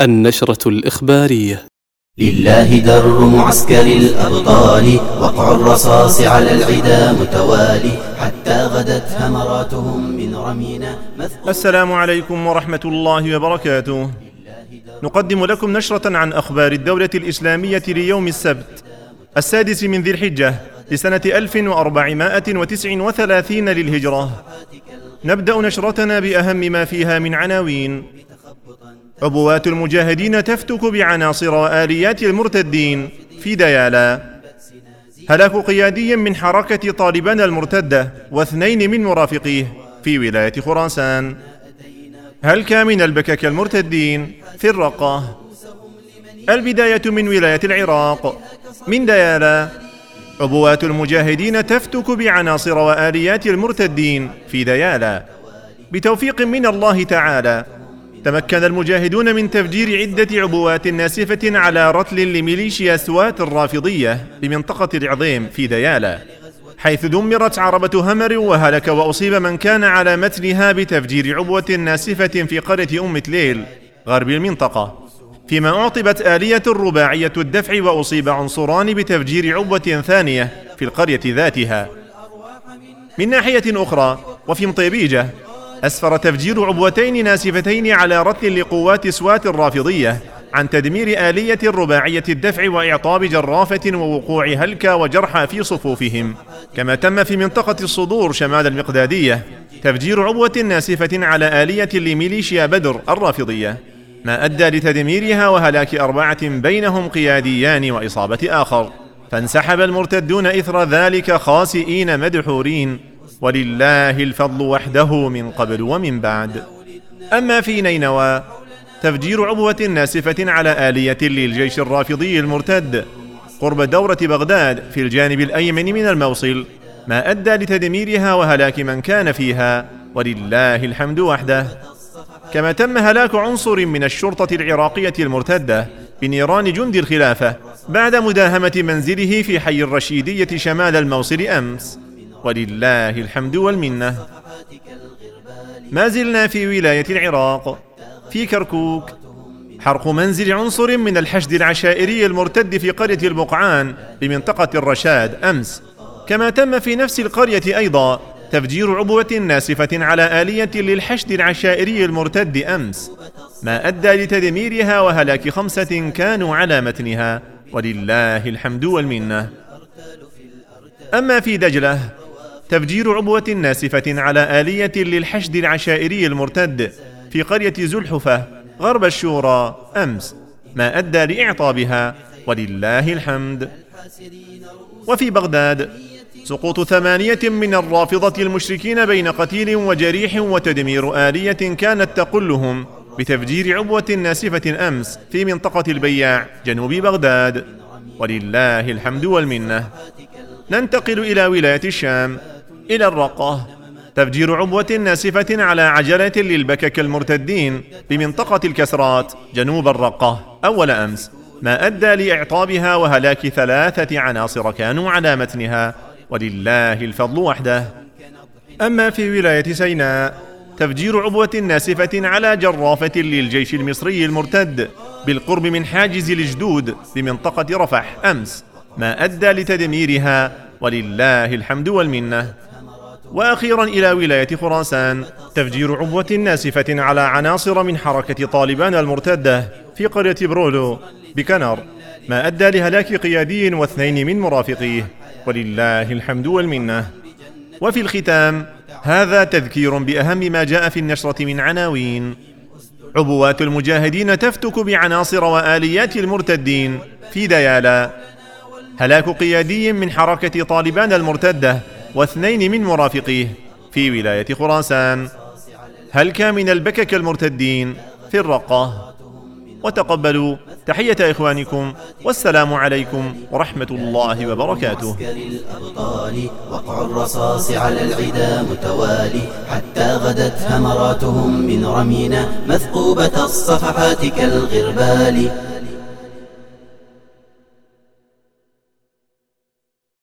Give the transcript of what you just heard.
النشرة الإخبارية. لله در معسكر الأبطال وقع الرصاص على العدا متوالي حتى غدت همراتهم من رمينا السلام عليكم ورحمة الله وبركاته. نقدم لكم نشرة عن أخبار الدولة الإسلامية ليوم السبت السادس من ذي الحجة لسنة 1439 للهجرة. نبدأ نشرتنا بأهم ما فيها من عناوين. عبوات المجاهدين تفتك بعناصر وآليات المرتدين في ديالا. هلاك قيادي من حركة طالبان المرتدة واثنين من مرافقيه في ولاية خراسان. هلك من البكك المرتدين في الرقة؟ البداية من ولاية العراق. من ديالا. عبوات المجاهدين تفتك بعناصر وآليات المرتدين في ديالا. بتوفيق من الله تعالى. تمكن المجاهدون من تفجير عدة عبوات ناسفة على رتل لميليشيا سوات الرافضية بمنطقة العظيم في ديالى حيث دمرت عربة همر وهلك وأصيب من كان على متنها بتفجير عبوة ناسفة في قرية أم تليل غرب المنطقة. فيما أعطبت آلية رباعية الدفع وأصيب عنصران بتفجير عبوة ثانية في القرية ذاتها. من ناحية أخرى وفي مطيبيجة أسفر تفجير عبوتين ناسفتين على رتل لقوات سوات الرافضية عن تدمير آلية رباعية الدفع وإعطاب جرافة ووقوع هلكى وجرحى في صفوفهم. كما تم في منطقة الصدور شمال المقدادية تفجير عبوة ناسفة على آلية لميليشيا بدر الرافضية. ما أدى لتدميرها وهلاك أربعة بينهم قياديان وإصابة آخر. فانسحب المرتدون إثر ذلك خاسئين مدحورين. ولله الفضل وحده من قبل ومن بعد. أما في نينوى تفجير عبوة ناسفة على آلية للجيش الرافضي المرتد قرب دورة بغداد في الجانب الأيمن من الموصل ما أدى لتدميرها وهلاك من كان فيها. ولله الحمد وحده. كما تم هلاك عنصر من الشرطة العراقية المرتدة بنيران جند الخلافة بعد مداهمة منزله في حي الرشيدية شمال الموصل أمس. ولله الحمد والمنة. ما زلنا في ولاية العراق في كركوك حرق منزل عنصر من الحشد العشائري المرتد في قرية البقعان بمنطقة الرشاد أمس. كما تم في نفس القرية أيضا تفجير عبوة ناسفة على آلية للحشد العشائري المرتد أمس. ما أدى لتدميرها وهلاك خمسة كانوا على متنها. ولله الحمد والمنة. أما في دجلة تفجير عبوة ناسفة على آلية للحشد العشائري المرتد في قرية زلحفة غرب الشورى أمس ما أدى لإعطابها ولله الحمد. وفي بغداد سقوط ثمانية من الرافضة المشركين بين قتيل وجريح وتدمير آلية كانت تقلهم بتفجير عبوة ناسفة أمس في منطقة البياع جنوب بغداد. ولله الحمد والمنة. ننتقل إلى ولاية الشام. إلى الرقة تفجير عبوة ناسفة على عجلة للبكك المرتدين بمنطقة الكسرات جنوب الرقة أول أمس ما أدى لإعطابها وهلاك ثلاثة عناصر كانوا على متنها ولله الفضل وحده. أما في ولاية سيناء تفجير عبوة ناسفة على جرافة للجيش المصري المرتد بالقرب من حاجز الجدود بمنطقة رفح. أمس ما أدى لتدميرها ولله الحمد والمنة. وأخيرا إلى ولاية خراسان تفجير عبوة ناسفة على عناصر من حركة طالبان المرتدة في قرية برولو بكنر ما أدى لهلاك قيادي واثنين من مرافقيه. ولله الحمد والمنة. وفي الختام هذا تذكير بأهم ما جاء في النشرة من عناوين. عبوات المجاهدين تفتك بعناصر وآليات المرتدين في ديالا. هلاك قيادي من حركة طالبان المرتدة واثنين من مرافقيه في ولاية خراسان. هلك من البكك المرتدين في الرقة؟ وتقبلوا تحية إخوانكم والسلام عليكم ورحمة الله وبركاته. وقع الرصاص على العدا متوالي حتى غدت همراتهم من رمينا مثقوبة الصفحات كالغربال.